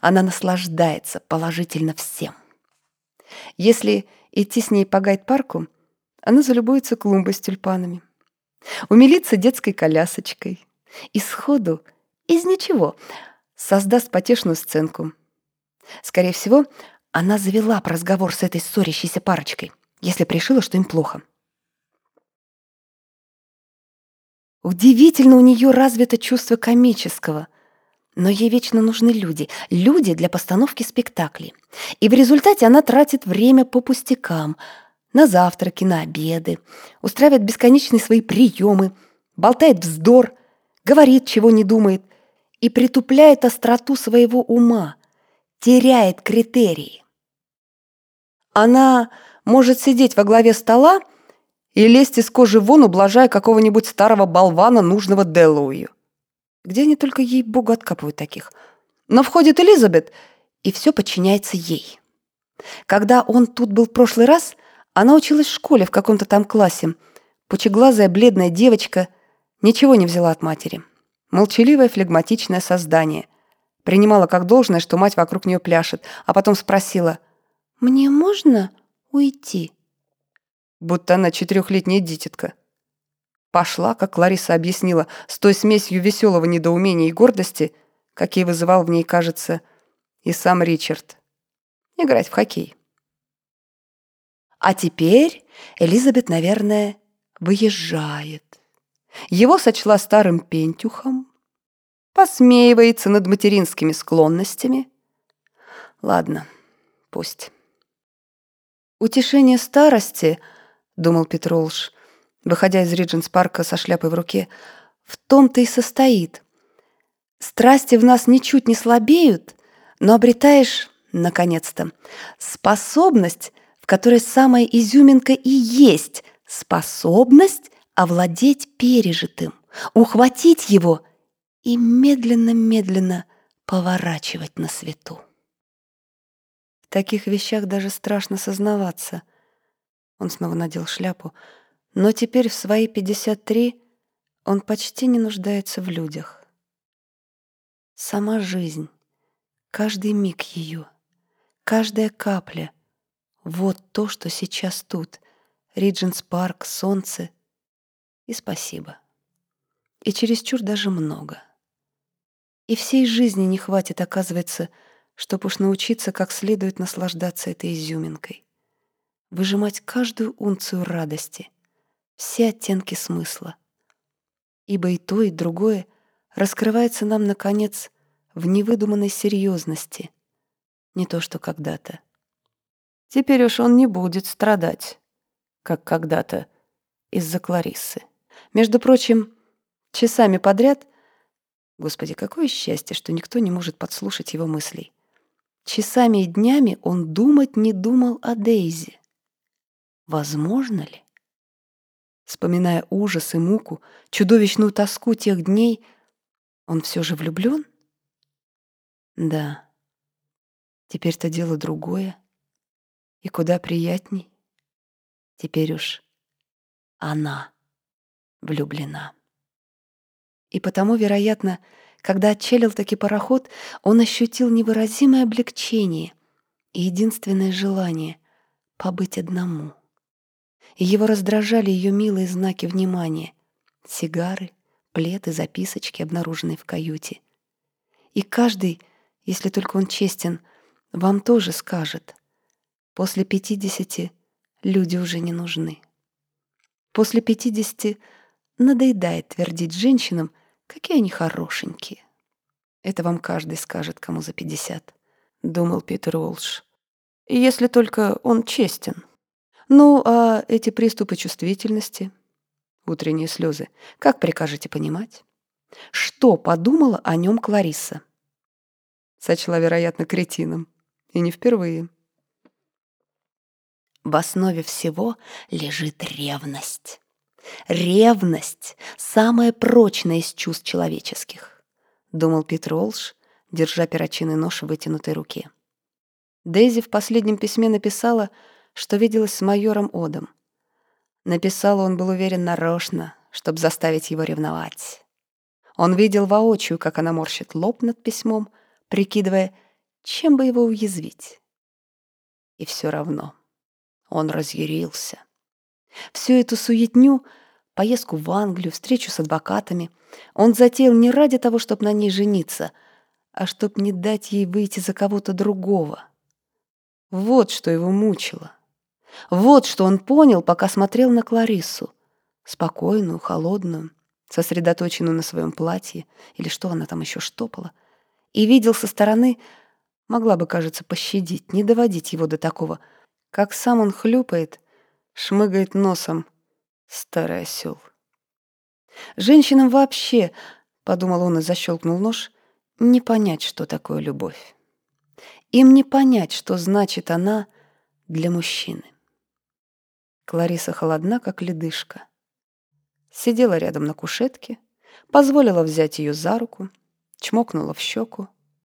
Она наслаждается положительно всем. Если идти с ней по гайд-парку, она залюбуется клумбой с тюльпанами. Умилится детской колясочкой. И сходу, из ничего, создаст потешную сценку. Скорее всего, она завела про разговор с этой ссорящейся парочкой, если пришила, что им плохо. Удивительно у нее развито чувство комического. Но ей вечно нужны люди. Люди для постановки спектаклей. И в результате она тратит время по пустякам. На завтраки, на обеды. Устраивает бесконечные свои приемы. Болтает вздор. Говорит, чего не думает. И притупляет остроту своего ума. Теряет критерии. Она может сидеть во главе стола и лезть из кожи вон, ублажая какого-нибудь старого болвана, нужного Деллоую. Где они только ей-богу откапывают таких? Но входит Элизабет, и все подчиняется ей. Когда он тут был в прошлый раз, она училась в школе в каком-то там классе. Пучеглазая бледная девочка ничего не взяла от матери. Молчаливое флегматичное создание. Принимала как должное, что мать вокруг нее пляшет, а потом спросила «Мне можно уйти?» будто она четырехлетняя дитятка. Пошла, как Лариса объяснила, с той смесью веселого недоумения и гордости, какие вызывал в ней, кажется, и сам Ричард. Играть в хоккей. А теперь Элизабет, наверное, выезжает. Его сочла старым пентюхом, посмеивается над материнскими склонностями. Ладно, пусть. Утешение старости —— думал Петролш, выходя из Ридженс-парка со шляпой в руке, — «в том-то и состоит. Страсти в нас ничуть не слабеют, но обретаешь, наконец-то, способность, в которой самая изюминка и есть способность овладеть пережитым, ухватить его и медленно-медленно поворачивать на свету. В таких вещах даже страшно сознаваться — он снова надел шляпу. Но теперь в свои 53 он почти не нуждается в людях. Сама жизнь, каждый миг ее, каждая капля — вот то, что сейчас тут. Ридженс парк, солнце и спасибо. И чересчур даже много. И всей жизни не хватит, оказывается, чтобы уж научиться как следует наслаждаться этой изюминкой выжимать каждую унцию радости, все оттенки смысла. Ибо и то, и другое раскрывается нам, наконец, в невыдуманной серьезности, не то что когда-то. Теперь уж он не будет страдать, как когда-то, из-за Клариссы. Между прочим, часами подряд... Господи, какое счастье, что никто не может подслушать его мыслей. Часами и днями он думать не думал о Дейзи. Возможно ли? Вспоминая ужас и муку, чудовищную тоску тех дней, он все же влюблен? Да. Теперь-то дело другое. И куда приятней. Теперь уж она влюблена. И потому, вероятно, когда отчалил таки пароход, он ощутил невыразимое облегчение и единственное желание — побыть одному и его раздражали ее милые знаки внимания. Сигары, плед и записочки, обнаруженные в каюте. И каждый, если только он честен, вам тоже скажет. После пятидесяти люди уже не нужны. После пятидесяти надоедает твердить женщинам, какие они хорошенькие. Это вам каждый скажет, кому за пятьдесят, думал Питер Уолш. И если только он честен. Ну, а эти приступы чувствительности, утренние слезы, как прикажете понимать? Что подумала о нем Кларисса? Сочла, вероятно, кретином. И не впервые. В основе всего лежит ревность. Ревность — самая прочная из чувств человеческих, думал Питер Олш, держа перочинный нож в вытянутой руке. Дейзи в последнем письме написала — что виделась с майором Одом. Написал он был уверен нарочно, чтобы заставить его ревновать. Он видел воочию, как она морщит лоб над письмом, прикидывая, чем бы его уязвить. И все равно он разъярился. Всю эту суетню, поездку в Англию, встречу с адвокатами, он затеял не ради того, чтобы на ней жениться, а чтобы не дать ей выйти за кого-то другого. Вот что его мучило. Вот что он понял, пока смотрел на Клариссу. Спокойную, холодную, сосредоточенную на своем платье, или что она там еще штопала, и видел со стороны, могла бы, кажется, пощадить, не доводить его до такого, как сам он хлюпает, шмыгает носом, старый осел. Женщинам вообще, — подумал он и защелкнул нож, — не понять, что такое любовь. Им не понять, что значит она для мужчины. Клариса холодна, как ледышка. Сидела рядом на кушетке, позволила взять ее за руку, чмокнула в щеку,